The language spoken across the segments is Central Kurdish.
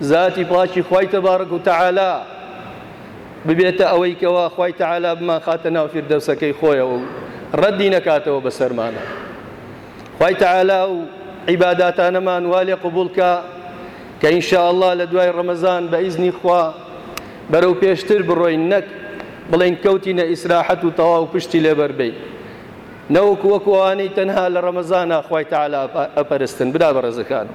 زاتی پاکی خوای تبارک و تعالی ببێتە ئەوەی کەوا خوای تعالی بمانخاتە ناو فیردەوسەکەی خۆیەوە و ڕەدی نەکاتەوە بەسەرمانا خوای تعالی و عیباداتانەمان وا لێ قبوڵ کا کە ان شاء الله لە دوای ڕەمەزان بە ئیزنی خوا بەرەو پێشتر بڕۆین نەک بڵێن کەوتینە ئیسراحەت و تەواو پشتی لێبەر بین نەوەکو وەکو ئەوانەی تەنها لە ڕەمەزانا خوای تعالی ئەپەرستن برا بەڕێزەکانم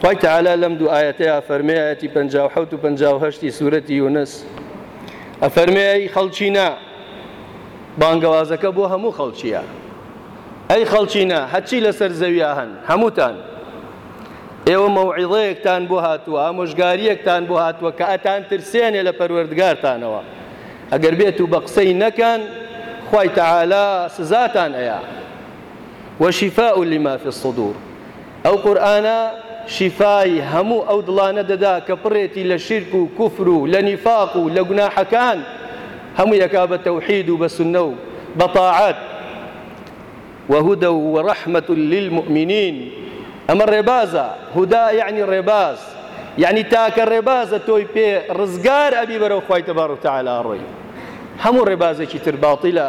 خوای تعالی لەم دوو ئاەتەیە فەرمێ ئاەتی پ حوت و پ هەشتی سوورەتی یونس ئەفەرمێ ئەی خەڵچینە بانگەوازەکە بۆ هەموو خەڵکیە ئەی خەڵچینە هەچی لەسەر زەویا هەن هەمووتان ئێوە مەوعیڵەیەکتان بۆ هاتووە ئامۆژگاریەکتان بۆ هاتووە کە ئەتان ترسێنێ لە پەروەردگارتانەوە ئەگەر بێت و بە قسەی نەکەن خوای تعالی سزاتان ئەیە وشفاء لما في الصدور ئەو قورئانە شیفای هەموو ئەو دڵانە دەدا کە پڕێتی لە شیرک و کوفر و لە نیفاق و لە گوناحەکان هەمووی ئەکا بە تەوحید و بە سوننە و بە تاعەت وە هدی و رحمە للمومنین ئەمە ڕێبازە هدا یەعنی ڕێباز یەعنی تاکە ڕێبازە تۆی پێ ڕزگار ئەبی بەرەو خوای تبارک تعالی ئەڕۆی هەموو ڕێبازێکی تر باطلە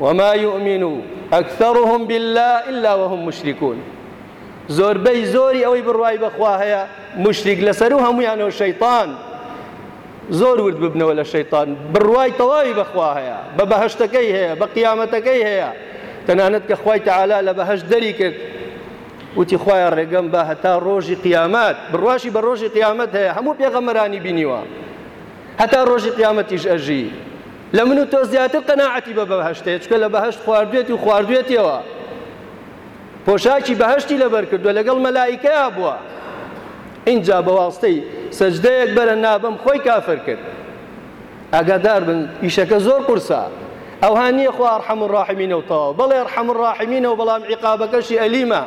وما یومین اکثرهم باللە الا وهم مشرکون زۆربەی زۆری ئەوەی بڕوای بەخوا هەیە مشریک لەسەر و هەمویانەوە شەیطان زۆر ورد ببنەوە لە شەیطان بڕوای تەواوی بەخوا هەیە بە بەهشتەکەی هەیە بە قیامەتەکەی هەیە تەنانەت کە خوای تعالا لە بەهشت دەری کرد وتی خوایە ڕێگەم بە هەتا ڕۆژی قیامەت بڕواشی بە ڕۆژی قیامەت هەیە هەموو پێغەمەرانی بینیوە هەتا ڕۆژی قیامەتیش ئەژی لە من و تۆ زیاتر قەناعەتی بە بەهەشتێ چکە لە بەهەشت خواردوێتی و خواردوێتیەوە پۆشاکی بەهەشتی لەبەر کردووە لەگەڵ مەلایکەیا بووە ئینجا بە واستەی سەجدەیەک بەرە نابم خۆی کافر کرد ئاگادار بن ئیشەکە زۆر قورسە ئەوها نییە خوا ڕحەم و ڕاحمینە و تەواو بەڵێ ڕحەم و ڕاحمینە و بەڵام عیقابەکەشی ئەلیمە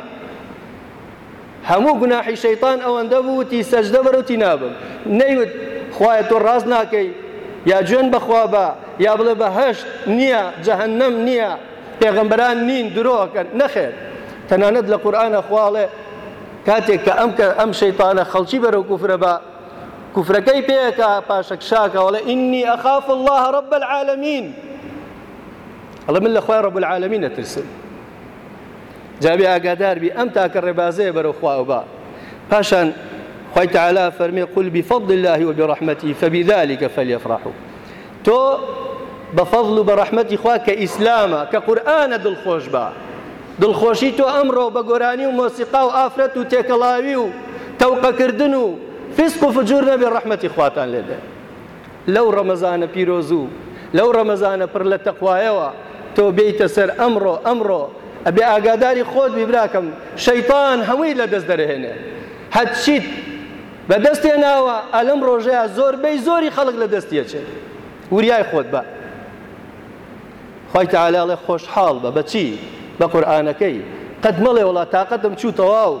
هەموو گوناحی شەیتان ئەوەندە بوو وتی سەجدە بەرە وتی نابم نەیوت خوایە تۆ ڕاست ناکەی یا جوێن بەخوا بە یا بڵێ بەهەشت نییە جەهەنەم نییە پێغەمبەران نین درۆکەن نەخێر تەنانەت لە قورآە خواڵێ کاتێک کە ئەم کە ئەم شەیتانە خەڵکی بەرەو کوفرە بە کوفرەکەی پێکە پاشەک شاکەوەڵێ ئینی ئەخاف الله رب العالمین ئەڵێ من لە خوای رب العالمین ئەترسم جا بێ ئاگادار بی ئەم تاکە ڕێبازەیە بەرەو خوا و با پاشان خوای تعالی فەرمی قل بفضل الله وبرحمته فبذلك فليفرحوا تۆ بە فەضل و بە ڕەحمەتی خوا کە ئیسلامە کە قورآانە دڵخۆش بە دڵخۆشی تۆ ئەمڕۆ بە گۆرانی و مۆسیقا و ئافرەت و تێکەڵاوی و تەوقەکردن و فیسق و فجور نەبێ ڕەحمەتی خواتان لێبێ لەو ڕەمەزانە پیرۆزو لەو ڕەمەزانە پڕ لە تەقوایەوە تۆ بێیتە سەر ئەمڕۆ ئەمڕۆ ئەبێ ئاگاداری خۆت بی براکەم شەیتان هەمووی لەدەست دەرهێنێ هەرچیت بەدەست هێناوە ئەلەم ڕۆژەیا زۆر بەی زۆری خەڵک لەدەستی ئەچێت وریای خۆت بە خوای تعالی ئەڵێ خۆشحاڵ بە بەچی بە قورئانەکەی قەت مەڵێ وڵا تااقەتم چوو تەواو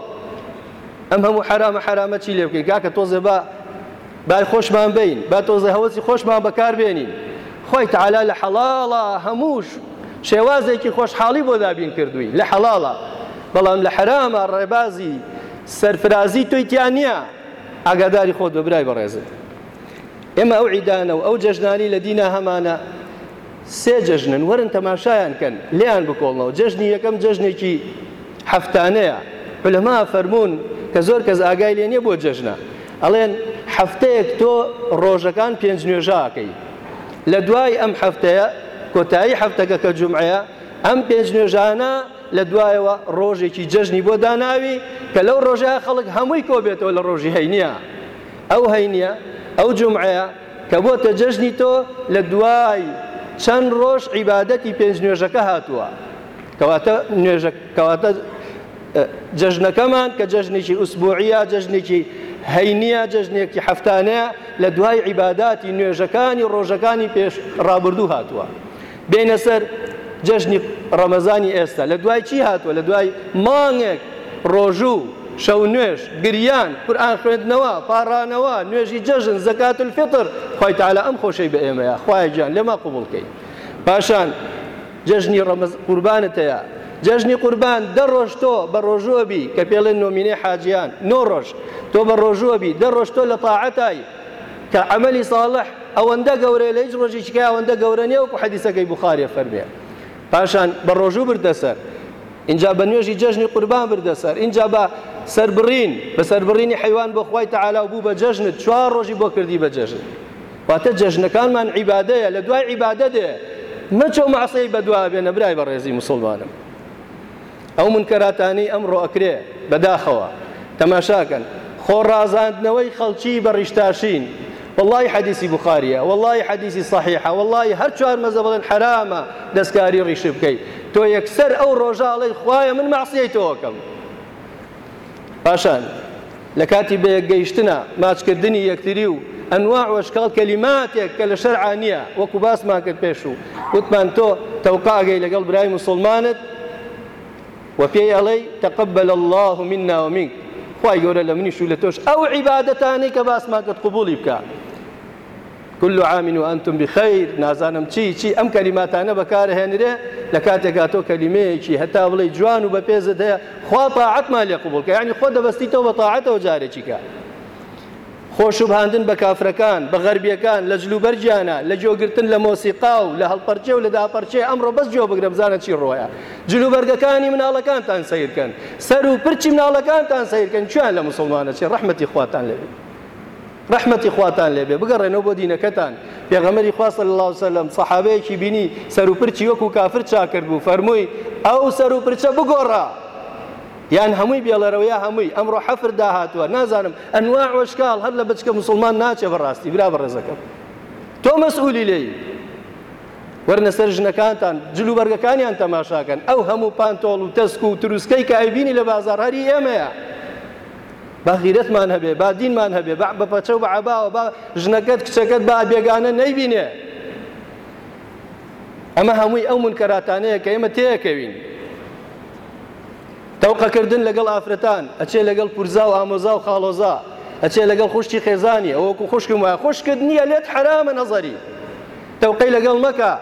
ئەم هەموو حرامە حرامە چی لێ بکەین کاکە تۆزێ بە بای خۆشمان بین با تۆزێ هەوەسی خۆشمان بەکار بێنین خوای تەعالا لە حەڵاڵا هەمووش شێوازێکی خۆشحاڵی بۆ دابین کردووی لە حەڵاڵا بەڵام لە حەرامە ڕێبازی سەرفرازی تۆی تیا نییە ئاگاداری خۆت بە برای بەڕێزت ئێمە ئەو عیدانە و ئەو جەژنانی لە دینا هەمانە سێ جەژنن وەرن تەماشایان کەن لێیان بکۆڵنەوە جەژنی یەکەم جەژنێکی هەفتانەیە علەما فەرموون کە زۆر کەس ئاگای لێ نییە بۆ جەژنە ئەڵێن هەفتەیەک تۆ ڕۆژەکان پێنج نوێژاکەی لە دوای ئەم هەفتەیە کۆتایی هەفتەکە کە جمعەیە ئەم پێنج نوێژانە لە دوایەوە ڕۆژێکی جەژنی بۆ داناوی کە لەو ڕۆژە خەڵک هەمووی کۆبێتەوە لە ڕۆژی هەینە ئەو هەینە ئەو جمعەیە کە بۆتە جەژنی تۆ لە دوای چەند ڕۆژ عیبادەتی پێنج نوێژەکە هاتووە کەواتە نوێژە کەواتە جەژنەکەمان کە جەژنێکی ئوسبوعە جەژنێکی هەینە جەژنێکی هەفتانەیە لە دوای عیباداتی نوێژەکانی ڕۆژەکانی پێش ڕابردوو هاتووە بێینە سەر جەژنی ڕەمەزانی ئێستا لە دوای چی هاتووە لە دوای مانگێک ڕۆژوو شەو نوێژ گریان قورئان خوێندنەوە پاڕانەوە نوێژی جەژن زەکات الفطر خوای تعالی ئەم خۆشەی بە ئێمەیە خوایە گیان لێما قبوڵ کەی پاشان جەژنی ڕەمەز قوربانت هەیە جەژنی قوربان دە ڕۆژ تۆ بە ڕۆژووە بی کە پێڵێن نۆمینەی حاجیان نۆ ڕۆژ تۆ بە ڕۆژووە بی دە ڕۆژ تۆ لە تاعەتای کە عەمەلی ساڵح ئەوەندە گەورەیە لە هیچ ڕۆژێکی کە ئەوەندە گەورە نیە وەکو حەدیسەکەی بوخاریە فەرمیە پاشان بە ڕۆژوو بردە سەر اینجا بە نوێژی جەژنی قوربان بردە سەر اینجا بە سربڕین بە سربڕینی حیوان بۆ خی تەعالا و بوو بە جەژنت چوار ڕۆژی بۆ کردی بە جەژن واتە جەژنەکانمان عیبادەیە لە دوای عیبادە دێ مەچۆ مەعسەی بەدوا بێنە برای بەڕێزی مسلمانم ئەو منکەراتانەی ئەمڕۆ ئەکرێ بەداخەوە تەماشاکەن خۆ ڕازاندنەوەی خەڵکی بە ڕیشتاشین وەڵڵاهی حەدیسی بوخاریە وەڵڵاهی حەدیسی سەحیحە وەڵڵاهی هەر چوار مەزەب دەڵێن حەرامە دەستکاری ڕیش بکەی تۆ یەکسەر ئەو ڕۆژە ئەڵێی خوایە من مەعسیەی تۆ ئەکەم پاشان لە کاتی بەیەک گەیشتنا ماچکردنی یەکتری و ئەنواع وەشکاڵ کەلیماتێک کە لە شەرعا نییە وەکو باسمان کرد پێش و وتمان تۆ تەوقاگەی لەگەڵ برای مسلمانت و پێی ئەڵێی تقبل الله منا ومنک خوای گەورە لە منیش و لە تۆش ئەو عیبادەتانەی کە باسمان کرد قبوڵی بکە کل عام و انتم بخیر، نازانم چی چی ئەم کەلیماتانە بەکارئەهێنرێ لە کاتێکا تۆ کەلیمەیەکی هەتا بڵێی جوان و بەپێزت هەیە خوا تاعەتمان لێ قبوڵ کە یانی خۆت دەبەستیتەوە بە تاعەتەوە جارێکی کە خۆ شوبهاندن بە کافرەکان بە غەربیەکان لە جلوبەرگیانە لە گوێگرتن لە مۆسیقا و لە هەڵپەرکێ و لە داپەرچێ ئەمڕۆ بەس گوێ بگرە بزانە چی ڕۆیە جلوبەرگەکانی مناڵەکانتان سەیرکەن سەر و پرچی مناڵەکانتان سەیرکەن کوێیان لە موسڵمانە چێ ڕەحمەتی خواتان لێبێت ڕەحمەتی خواتان لێ بێ بگەڕێنەوە بۆ دینەکەتان پێغەمبەری خوا صلی اللە وسلم صەحابەیەکی بینی سەروپرچی وەکو کافر چاک کردبوو فەرمووی ئەو سەروپرچە بگۆڕە یان هەمووی بێڵەرەوە یا هەمووی ئەمڕۆ حەفر داهاتوە نازانم ئەنواع وەشکال هەر لە بچکە مسلمان ناچێ بەڕاستی برا بەڕێزەکەم تۆ مەسئولی لێی وەرنە سەر ژنەکانتان جل و بەرگەکانیان تەماشاکەن ئەو هەموو پانتۆڵ و تەسک و تروسکەی کە ئەیبینی لە بازار هەری ئێمەیە با غیرەتمان هەبێ با دینمان هەبێ با بە پەچە و بە عەباوە با ژنەکەت کچەکەت با بێگانە نەیبینێ ئەمە هەمووی ئەو منکەراتانەیە کە ئێمە تێەکەوین تەوقەکردن لەگەڵ ئافرەتان ئەچێ لەگەڵ پورزا و ئامۆزا و خاڵۆزا ئەچێ لەگەڵ خوشتی خێزانی ئەوەکو خوشکم وایە خوشکت نییە لێت حرامە نەزەری تەوقەی لەگەڵ مەکە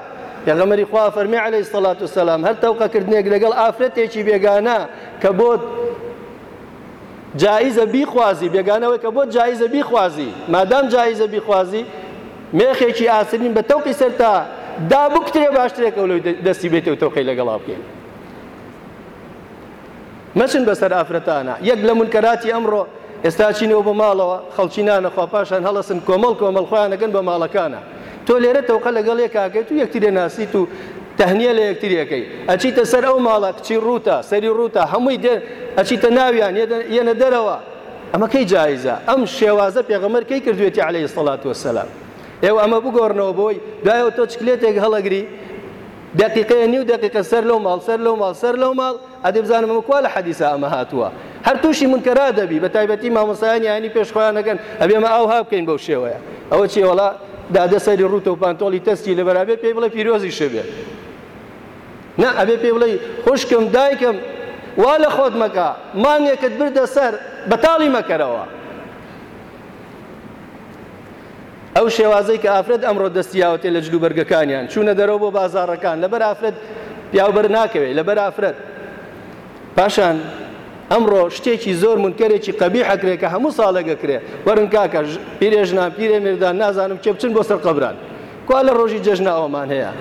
پێغەمەری خوا فەرمی عليه الصلاة والسلام هەر تەوقەکردنێک لەگەڵ ئافرەتێکی بێگانە کە بۆت جائیزە بیخوازی بێگانە ئەوەی کە بۆت جائیزە بیخوازی مادام جائیزە بیخوازی مێخێکی ئاسنین بە تەوقی سەرتا دا بکوترێ باشترێک ئەو لەوەی دەستی بێتێ و تەوقەی لەگەڵا بکەین مەچن بەسەر ئافرەتانە یەک لە منکەراتی ئەمڕۆ ئێستا چینەوە بە ماڵەوە خەڵکی نانەخوا پاشان هەڵەسن کۆمەڵ کۆمەڵ خۆیانەکەن بە ماڵەکانە تۆ لێرە تەوقە لەگەڵ یەکاکەیت و یەکترێ ناسیت و تەهنیە لە یەکتری ئەکەی ئەچیتە سەر ئەو ماڵە کچی ڕووتە سەری ڕووتە هەمووی دێ ئەچیتە ناویان یەنە دەرەوە ئەمە کەی جایزە ئەم شێوازە پێغەمەر کەی کردوێتی عليه سڵات وسلام ئێوە ئەمە بگۆڕنەوە بۆی دوایەوە تۆ چکلێتێک هەڵەگری دقیقەیە نیو دقیقە سەر لەو ماڵ سەر لەو ماڵ سەر لەو ماڵ ئەدی بزانم ئەمە کوا لە حەدیسا ئەمە هاتووە هەر تووشی منکەرا دەبی بە تایبەتی مامۆسایانی ئاینی پێش خۆیان نەکەن ئەبێ ئەمە ئاوها بکەین بەو شێوەیە ئەوە چیە وەڵا دادە سەری ڕووتە و پانتۆڵی تەسکی لە بەرابێ پێی بڵێ پیرۆزی شەبێ نا ئەبێ پێ بڵێ خوشکم دایکم وا لە خۆت مەکە مانگێکت بردە سەر بەتاڵی مەکەرەوە ئەو شێوازەی کە ئافرەت ئەمڕۆ دەستی یاوەتێ لە جلوبەرگەکانیان، چوونە دەرەوە بۆ بازاڕەکان، لەبەر ئافرەت پیاو بەر ناکەوێ، لەبەر ئافرەت. پاشان ئەمڕۆ شتێکی زۆر مونکەرێکی قەبیح ئەکرێ کە هەموو ساڵێک ئەکرێ، وەرن کاکە پیرێژنان، پیرێمیردان نازانم کێ بچن بۆ سەر قەبران. کوا لە ڕۆژی جەژنا ئەوەمان هەیە؟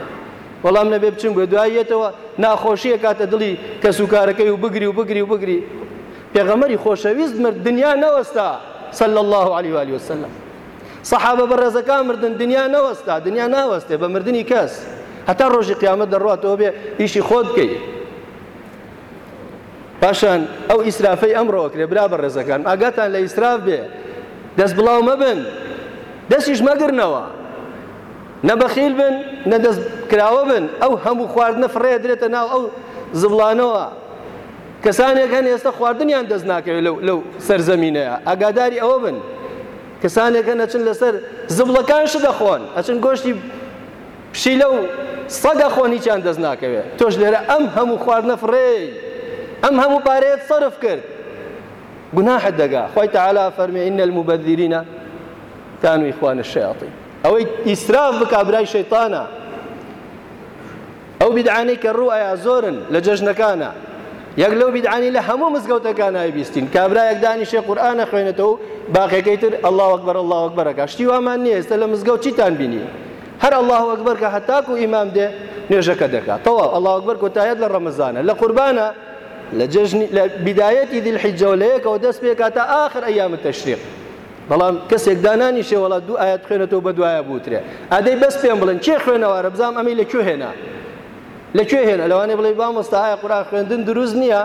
وەڵام نەبێ بچن بۆ دوایی یەتەوە ناخۆشی ئەکاتە دڵی کەسوکارەکەی و بگری و بگری و بگری. پێغەمبەری خۆشەویست مرد دنیا نەوەستا صلی اللە علیه و آله و سلم. سەحابە بەڕێزەکان مردن دنیا نەوەستا دنیا ناوەستێ بە مردنی کەس هەتا ڕۆژی قیامەت دەڕاتەوە بێ ئیشی خۆت بکەیت پاشان ئەو ئیسرافەی ئەمڕۆکرێ برا بە ڕێزەکان ئاگاتان لە ئیسراف بێ دەست بڵاو مەبن دەستیش مەگرنەوە نە بەخیل بن نە دەست کراوە بن ئەو هەموو خواردنە فڕێ درێتە ناو ئەو زبڵانەوە کەسانێک هەن ئێستە خواردنیان دەست ناکەوێت لەو لەو سەرزەمینەیە ئاگاداری ئەوە بن کەسانێک هەن ئەچن لەسەر زبڵەکان شت دەخۆن ئەچن گۆشتی پشیلە و سەگە خۆن هیچیان دەست ناکەوێت تۆش لێرە ئەم هەموو خواردنە فڕێ ئەم هەموو پارەیەت سەرف کرد گوناحت دەگا خۆی تەعالا فەرمێ ئینە المبەذیرینە کانوا اخوان الشیاطین ئەوەی ئیسراف بکا برای شەیطانە ئەو بیدعانەی کە ڕوو ئەیا زۆرن لە جەژنەکانا یەک لەو بیدعانی لە هەموو مزگەوتەکان ناوی بیستین کابرایەک دانیشێ قورئانە خوێنێتەوە باقیەکەی تر اللە اکبر اللە اکبر ئەکا شتی وامان نییە ئێستا لە مزگەوت چیتان بینی هەر اللە اکبر کە هەتاکو ئیمام دێ نوێژەکە دەکا تەواو اللە اکبر کۆتایەت لە ڕەمەزانە لە قوربانە لە جەژنی لە بدایەتی ذی الحجەوە لە یەکەوە دەست پێکا تا آخر ئەیام التشریق بەڵام کەسێک دانانیشێ وەڵا دوو ئایەت بخوێنێتەوە بەدوایە بوترێ ئەدەی بەس پێم بڵێن کێ خوێنەوارە بزانم ئەمەی لە کوێ هێنا لە کوێ هێنا لەوانەیە بڵێ مامۆستا ئایا قورئان خوێندن دروست نییە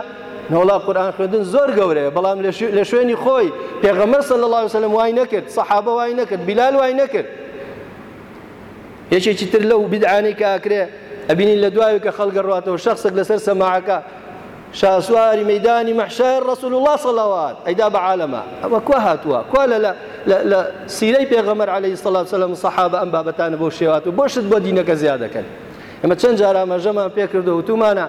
نەوەڵا قورئان خوێندن زۆر گەورەیە بەڵام لە شوێنی خۆی پێغەمبەر صلی الله علیه وسلم وای نەکرد سەحابە وای نەکرد بلال وای نەکرد یەکێکی تر لەو بدعانەی کە ئەکرێ ئەبینین لە دوایە کە خەڵگە ڕاتەوە شخصێک لەسەر سەماعەکە شاسواری مەیدانی مەحشەر رسول اللە صلوات ئەیدا بە عالەما ئەوە کوا هاتووە کوا لە لە لە سیرەی پێغەمبەر علیه الصلوات والسلام صحابە ئەم بابەتانە بۆ شێوات و بۆ شت بۆ دینەکە زیادەکەن ئەمە چەند جار ئاماژەمان پێ کرد و وتومانە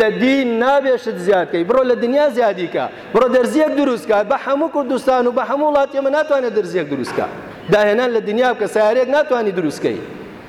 لە دین نابێ شت زیاد کەی بڕۆ لە دنیا زیادی کە بڕۆ دەرزیەک دروست کە بە هەموو کوردستان و بە هەموو وڵاتی ئەمە ناتوانێت دەرزیەک دروست کە داهێنان لە دنیا بکە سیارەیەک ناتوانانی دروست کەی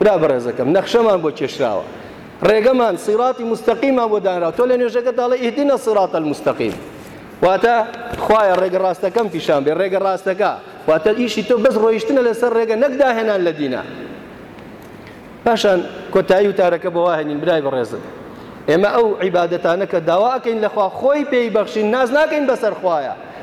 برا بەڕێزەکەم نەخشەمان بۆ کێشراوە ڕێگەمان سیڕاتی مستەقیمان بۆ دانراوە تۆ لە نوێژەکە داڵێ ئیهدینە الصراط المستقیم واتە خوایە ڕێگە ڕاستەکەم پیشان بێ ڕێگە ڕاستەکە واتە ئیشی تۆ بەس ڕۆیشتنە لەسەر ڕێگە نەک داهێنان لە دینە پاشان کۆتایی وتارەکە بۆ واهێنین برای بەڕێزم ئێمە ئەو عیبادەتانە کە داواکەین لەخوا خۆی پێی بەخشین ناز ناکەین بەسەر خوایە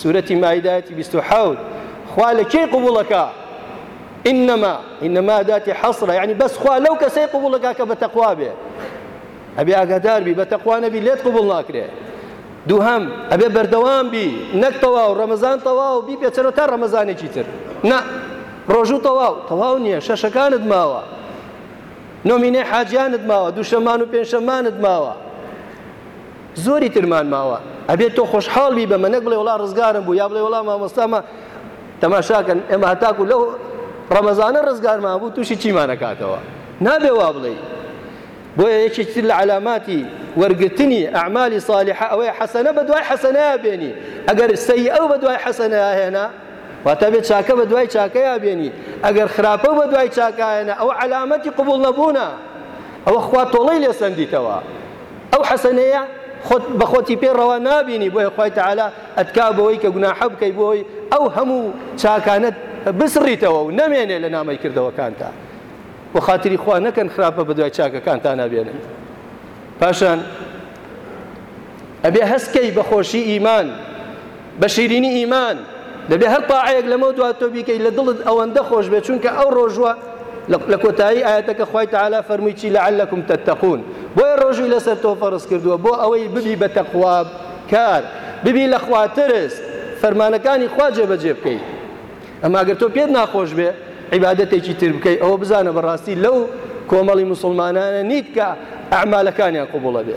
سورەتی مائیدە ئایەتی بیست و حەوت خوا لە کێی قبوڵەکا ئینەما ئینەما ئەداتی حەسرە یعنی بەس خوا لەو کەسەی قبوڵەکا کە بە تەقوا بێ ئەبێ ئاگادار بی بە تەقوا نەبی لێت قبوڵ ناکرێ دووهەم ئەبێ بەردەوام بی نەک تەواو ڕەمەزان تەواو بی پێچەرۆ تا ڕەمەزانێکی تر نا ڕۆژوو تەواو تەواو نییە شەشەکانت ماوە نۆمینەی حاجیانت ماوە دووشەمان و پێنجشەمانت ماوە زۆری ترمان ماوە ئەبێت تۆ خۆشحاڵ بی بەمە نەک بڵێ وڵا ڕزگارم بوو یا بڵێ وڵا مامۆستامە تەماشاکەن ئێمە هەتاکو لەو ڕەمەزانە ڕزگارمان بوو تووشی چیمانەکاتەوە نابێ وا بڵێ بۆیە یەکێکتر لە علاماتی وەرگرتنی ئەعمالی صالحە ئەوەیە حەسەنە بە دوای حەسەنەیە بێنی ئەگەر سەی ئەو بە دوای حەسەنەیە هێنا واتە بێت چاکە بە دوای چاکەیە بێنی ئەگەر خراپە بە دوای چاکایەنە ئەو علامەتی قبول نەبوونە ئەوە خوا تۆڵەی لێ سەندیتەوە ئەو حەسەنەیە خۆت بەخۆتی پێ ڕەوا نابینی بۆیە خوای تەعالا ئەتکا بەوەی کە گوناحە بکەی بۆی ئەو هەموو چاکانت بسڕیتەوە و نەمێنێ لە نامەی کردەوەکانتا و خاتری خوا نەکەن خراپە بە دوای چاکەکانتا نابێنن پاشان ئەبێ هەستکەی بەخۆشی ئیمان بە شیرینی ئیمان دەبێ هەر تاعەیەک لەمەو دوا تۆ بیکەی لە دڵت ئەوەندە خۆش بێ چونکە ئەو ڕۆژوە لە کۆتایی ئاەتەکە خی تعالا فەرمووی چی لەعلەکم تەتەقون بۆیە ڕۆژوی لەسەر تۆ فەرز کردووە بۆ ئەوەی ببی بە تەقواب کار ببی لە خواترس فەرمانەکانی خوا جێبەجێ بکەی ئەما گەر تۆ پێت ناخۆش بێ عیباەتێکی تر بکەی ئەوە بزانە بەڕاستی لەو کۆمەڵی مسلمانانە نیت کە ئەعمالەکانیان قوبڵە بێ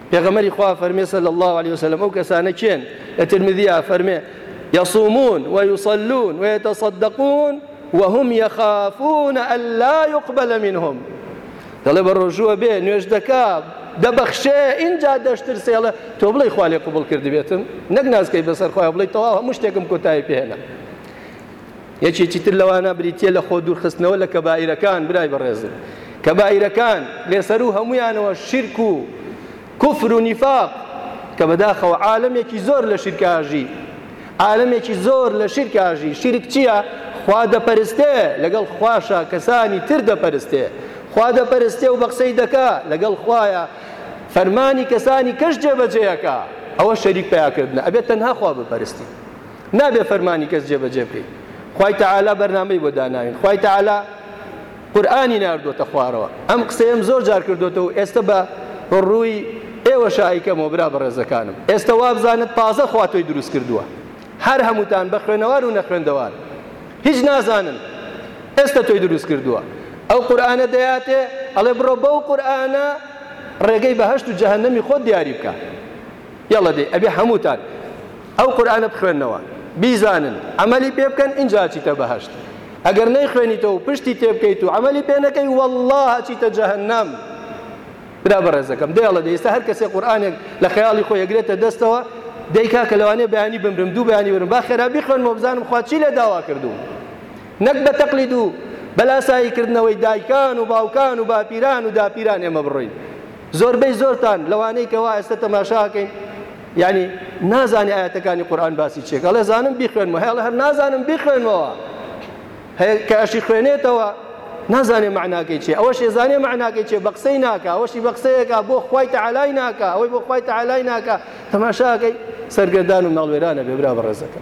پێغەمبەری خوا فەرمێ صلی اللە علیە وسلم ئەو کەسانە کێن لە ترمذیا فەرمێ یصومون ویصلون ویتصدقون وهم یخافون الا یقبل منهم دەڵێ بە ڕۆژووە بێ نوێژ دەکا دەبەخشێ ئینجا دەشترسێڵە تۆ بڵێ خوا لێ قوبڵ کردبێتم نەک نازکەی بەسەر خۆیان بڵێ تەواو هەموو شتێکم کۆتایی پێهێنا یەکێکی تر لەوانە بریتییە لە خۆ دوورخستنەوە لە کەبائیرەکان، برای بەڕێزم کەبائیرەکان لێسەروو هەموویانەوە شیرک و کوفر و نیفاق کە بەداخەوە عالەمێکی زۆر لە شیرک ئاژی عالەمێکی زۆر لە شیرک ئاژی شیرک چییە؟ خوا دەپەرستێ لەگەڵ خواشا کەسانی تر دەپەرستێ خوا دەپەرستێ و بە قسەی دەکا لەگەڵ خوایە فەرمانی کەسانی کەش جێبەجێیەکە ئەوە شەریک پیاکردنە ئەبێت تەنها خوا بپەرستی نابێ فەرمانی کەس جێبەجێ بکەین خوای تەعالا بەرنامەی بۆ داناوین خوای تەعالا قورئانی ناردووەتە خوارەوە ئەم قسەیەم زۆر جار کردوێتەوە ئێستا بە ڕووی ئێوە شایکەمەوە برا بەڕێزەکانم ئێستا وابزانت تازە خوا تۆی دروست کردووە هەر هەمووتان بە خوێنەوار و نەخوێندەوار هیچ نازانن ئێستا تۆی دروست کردووە ئەو قورآانە دەیاتێ ئەڵێ بڕۆ بەو قورآانە ڕێگەی بەهشت و جەهنەمی خۆت دیاری بکە یاڵە دێ ئەبێ هەمووتان ئەو قورئانە بخوێننەوە بیزانن عەمەلی پێ بکەن ئینجا ئەچیتە بەهەشت ئەگەر نەیخوێنیتەوە و پشتی تێ بکەیت و عەمەلی پێ نەکەی وەڵڵا ئەچیتە جەهەنەم برا بەڕێزەکەم دەیڵێ دە ئێستا هەر کەسێ قورئانێک لە خەیاڵی خۆی ئەگرێتە دەستەوە دەی کاکە لەوانێ بەیانی بمرم دوو بەیانی برم با خێرا بیخوێنمەوە بزانم خوا چی لێ داوا کردووم نەک بە تەقلید و بەلاسایی کردنەوەی دایکان و باوکان و باپیران و داپیران ئێمە بڕۆین زۆربەی زۆرتان لەوانەی کەوا ئێستا تەماشاکەین یانی نازانی ئایەتەکانی قورئان باسی چیە ئەڵێ زانم بیخوێنمەوە هەی ئەڵێ هەر نازانم بیخوێنمەوە هەیە کە ئەشی خوێنێتەوە نازانێ معناکەی چێ ئەوە شێزانێ معناکەی چێ بە قسەی ناکە ئەوەشی بە قسەیەکە بۆ خی تەعالای ناکە ئەوەی بۆ خی تەعالای ناکە تەماشاکەی سەرگردان و ماڵوێرانە بێبرا بەڕێزەکە